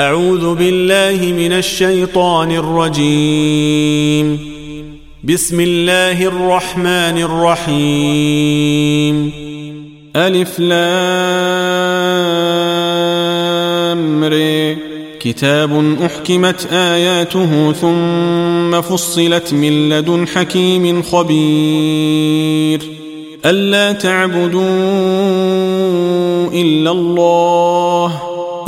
أعوذ بالله من الشيطان الرجيم. بسم الله الرحمن الرحيم. ألف لام ري كتاب أحكمت آياته ثم فصلت من لدن حكيم خبير. ألا تعبدوا إلا الله.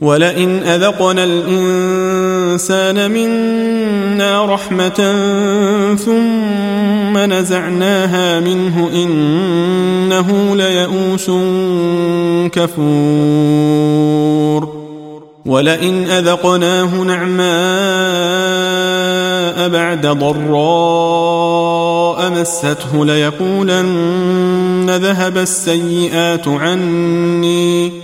ولئن أذقنا الإنسان منا رحمة ثم نزعناها منه إنه ليئوس كفور ولئن أذقناه نعماء بعد ضراء مسته ليقولن ذهب السيئات عني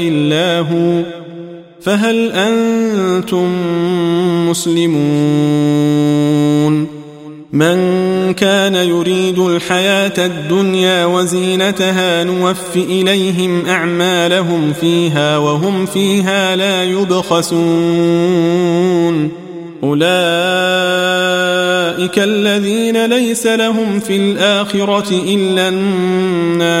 إلا هو. فهل أنتم مسلمون؟ من كان يريد الحياة الدنيا وزينتها نوف إليهم أعمالهم فيها وهم فيها لا يبخسون. أولئك الذين ليس لهم في الآخرة إلا النار.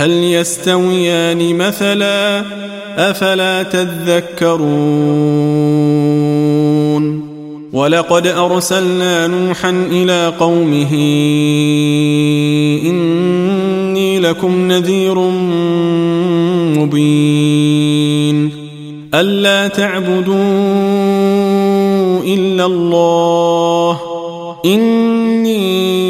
هل يستويان مثلا أفلا تذكرون ولقد أرسلنا نوحا إلى قومه إني لكم نذير مبين ألا تعبدوا إلا الله إني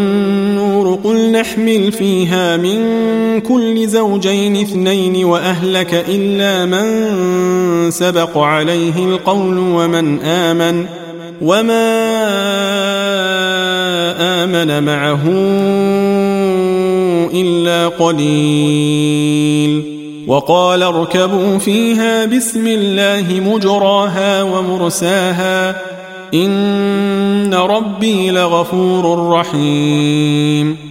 قل نحمل فيها من كل زوجين اثنين وأهلك إلا من سبق عليه القول ومن آمن وما آمن معه إلا قليل. وقال اركبوا فيها بسم الله مجراها ومرساها إن ربي لغفور رحيم.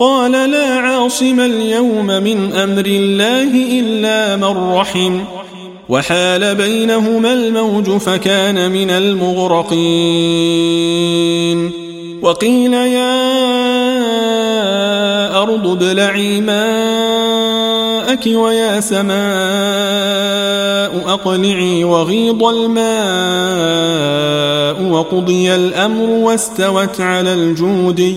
قال لا عاصم اليوم من أمر الله إلا من رحم. وحال بينهما الموج فكان من المغرقين. وقيل يا أرض ابلعي ماءك ويا سماء أقلعي وغيض الماء وقضي الأمر واستوت على الجود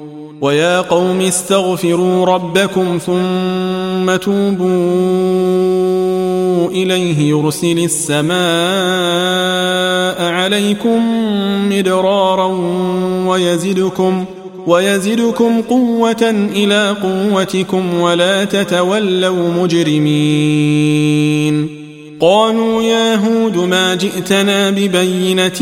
ويا قوم استغفروا ربكم ثم توبوا إليه يرسل السماء عليكم مدرارا ويزدكم ويزدكم قوة إلى قوتكم ولا تتولوا مجرمين. قالوا يا هود ما جئتنا ببينة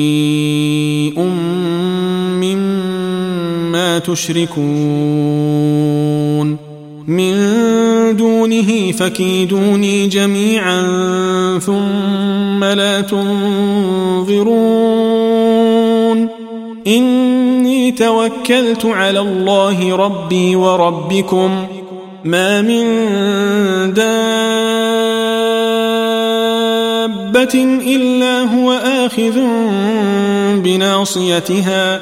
تشركون من دونه فكيدوني جميعا ثم لا تنظرون. إني توكلت على الله ربي وربكم ما من دابة إلا هو آخذ بناصيتها.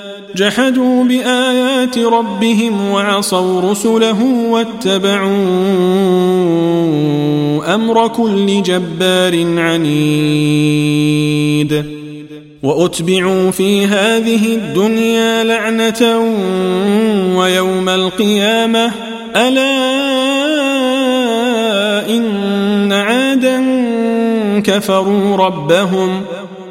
جحدوا بآيات ربهم وعصوا رسله واتبعوا أمر كل جبار عنيد. وأتبعوا في هذه الدنيا لعنة ويوم القيامة. ألا إن عادا كفروا ربهم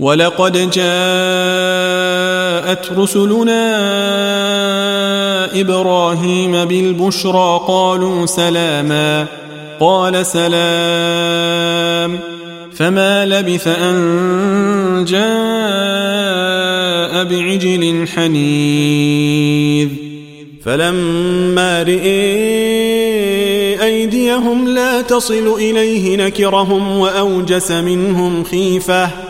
ولقد جاءت رسلنا إبراهيم بالبشرى قالوا سلاما. قال سلام. فما لبث أن جاء بعجل حنيذ. فلما رئي أيديهم لا تصل إليه نكرهم وأوجس منهم خيفة.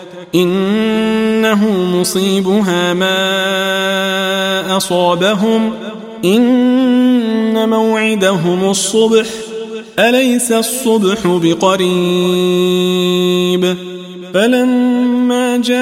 إنه مصيبها ما أصابهم. إن موعدهم الصبح. أليس الصبح بقريب؟ فلما جاء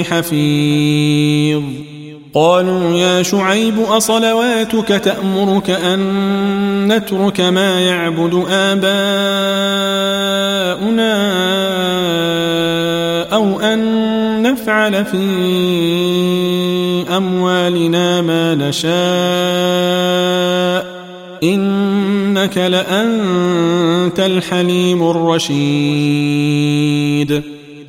بحفيظ قالوا يا شعيب أصلواتك تأمرك أن نترك ما يعبد آباؤنا أو أن نفعل في أموالنا ما نشاء. إنك لأنت الحليم الرشيد.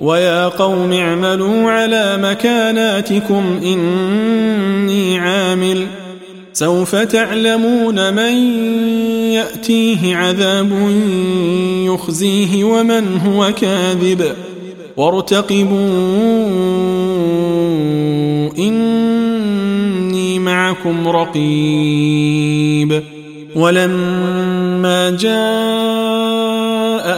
ويا قوم اعملوا على مكاناتكم إني عامل. سوف تعلمون من يأتيه عذاب يخزيه ومن هو كاذب. وارتقبوا إني معكم رقيب. ولما جاء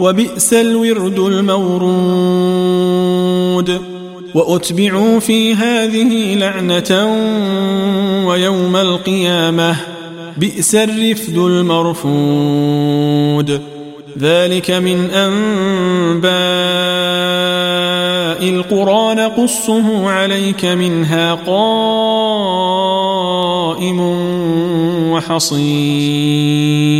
وبئس الورد المورود. وأتبعوا في هذه لعنة ويوم القيامة بئس الرفد المرفود. ذلك من أنباء القرى نقصه عليك منها قائم وحصيد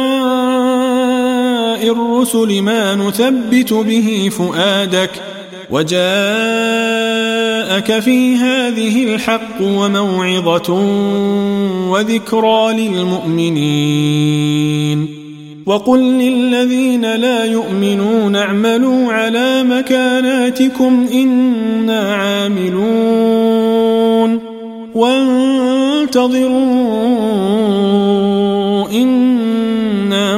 الرسل ما نثبت به فؤادك وجاءك في هذه الحق وموعظة وذكرى للمؤمنين. وقل للذين لا يؤمنون اعملوا على مكاناتكم إنا عاملون. وانتظروا إنا